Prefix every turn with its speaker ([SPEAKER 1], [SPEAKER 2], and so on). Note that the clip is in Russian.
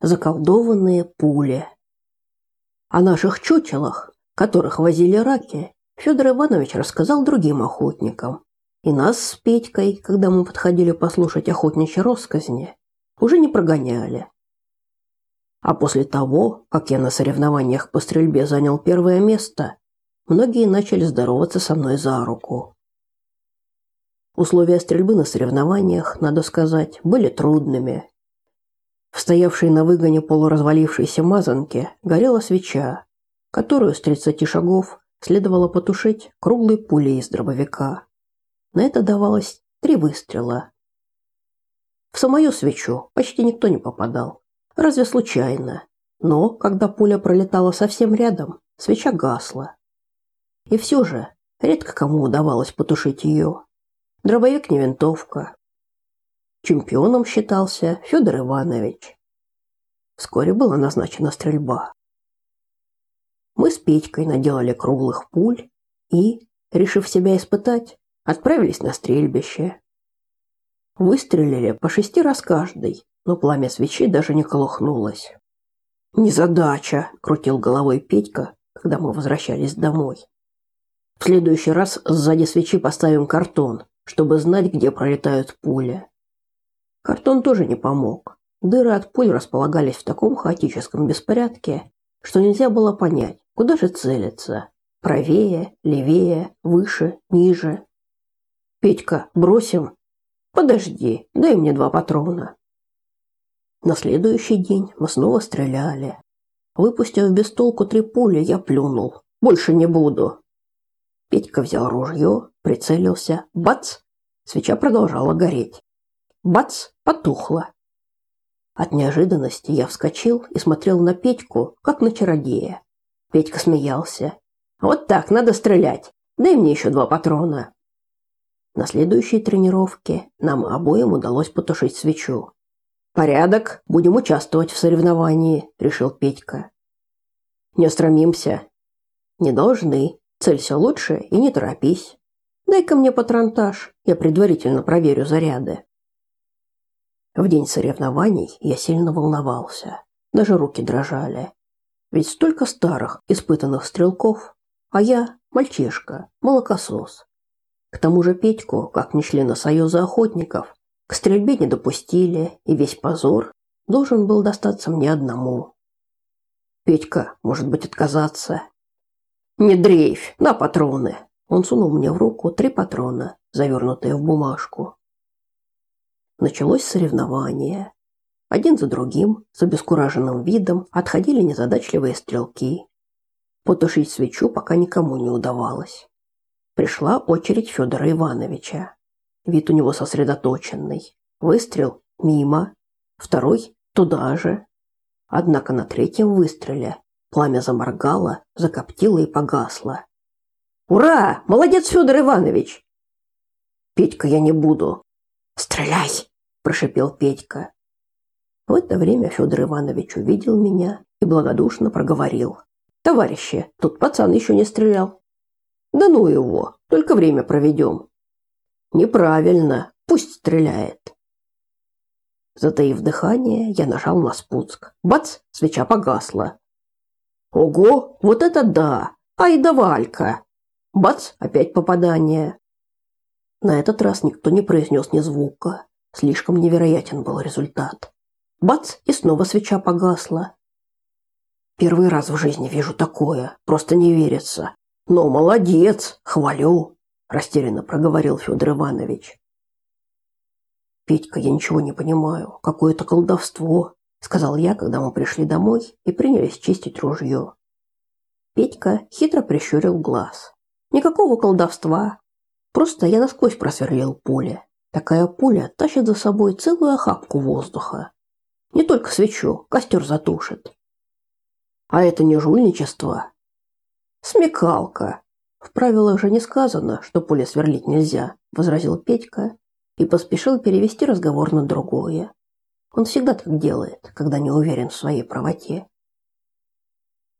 [SPEAKER 1] заколдованные пули. О наших чучелах, которых возили раки, Федор Иванович рассказал другим охотникам. И нас с Петькой, когда мы подходили послушать охотничьи россказни, уже не прогоняли. А после того, как я на соревнованиях по стрельбе занял первое место, многие начали здороваться со мной за руку. Условия стрельбы на соревнованиях, надо сказать, были трудными. В стоявшей на выгоне полуразвалившейся мазанке горела свеча, которую с 30 шагов следовало потушить круглой пулей из дробовика. На это давалось три выстрела. В самую свечу почти никто не попадал, разве случайно. Но, когда пуля пролетала совсем рядом, свеча гасла. И все же, редко кому удавалось потушить ее. Дробовик не винтовка. Чемпионом считался Федор Иванович. Вскоре была назначена стрельба. Мы с Петькой наделали круглых пуль и, решив себя испытать, отправились на стрельбище. Выстрелили по шести раз каждый, но пламя свечи даже не колыхнулось. «Незадача!» – крутил головой Петька, когда мы возвращались домой. «В следующий раз сзади свечи поставим картон, чтобы знать, где пролетают пули. Картон тоже не помог. Дыры от пуль располагались в таком хаотическом беспорядке, что нельзя было понять, куда же целиться. Правее, левее, выше, ниже. Петька, бросим? Подожди, дай мне два патрона. На следующий день мы снова стреляли. Выпустив без толку три пули, я плюнул. Больше не буду. Петька взял ружье, прицелился. Бац! Свеча продолжала гореть. Бац! Потухла. От неожиданности я вскочил и смотрел на Петьку, как на чародея. Петька смеялся. «Вот так, надо стрелять. Дай мне еще два патрона». На следующей тренировке нам обоим удалось потушить свечу. «Порядок, будем участвовать в соревновании», – решил Петька. «Не остромимся». «Не должны. Целься лучше и не торопись. Дай-ка мне патронтаж, я предварительно проверю заряды. В день соревнований я сильно волновался. Даже руки дрожали. Ведь столько старых, испытанных стрелков, а я мальчишка, молокосос. К тому же Петьку, как не члена Союза охотников, к стрельбе не допустили, и весь позор должен был достаться мне одному. Петька, может быть, отказаться, «Не дрейфь, на патроны!» Он сунул мне в руку три патрона, завернутые в бумажку. Началось соревнование. Один за другим, с обескураженным видом, отходили незадачливые стрелки. Потушить свечу пока никому не удавалось. Пришла очередь Федора Ивановича. Вид у него сосредоточенный. Выстрел мимо, второй туда же. Однако на третьем выстреле Пламя заморгало, закоптило и погасло. «Ура! Молодец, Федор Иванович!» «Петька, я не буду!» «Стреляй!» – прошипел Петька. В это время Федор Иванович увидел меня и благодушно проговорил. «Товарищи, тут пацан еще не стрелял». «Да ну его, только время проведем». «Неправильно, пусть стреляет». Затаив дыхание, я нажал на спуск. Бац, свеча погасла. Ого, вот это да! Ай да Валька! Бац, опять попадание. На этот раз никто не произнес ни звука. Слишком невероятен был результат. Бац, и снова свеча погасла. Первый раз в жизни вижу такое, просто не верится. Но молодец, хвалю, растерянно проговорил Федор Иванович. Петька, я ничего не понимаю, какое-то колдовство, сказал я, когда мы пришли домой и принялись чистить ружье. Петька хитро прищурил глаз. Никакого колдовства. Просто я насквозь просверлил поле. Такая пуля тащит за собой целую охапку воздуха. Не только свечу, костер затушит. А это не жульничество. Смекалка. В правилах же не сказано, что пуля сверлить нельзя, возразил Петька и поспешил перевести разговор на другое. Он всегда так делает, когда не уверен в своей правоте.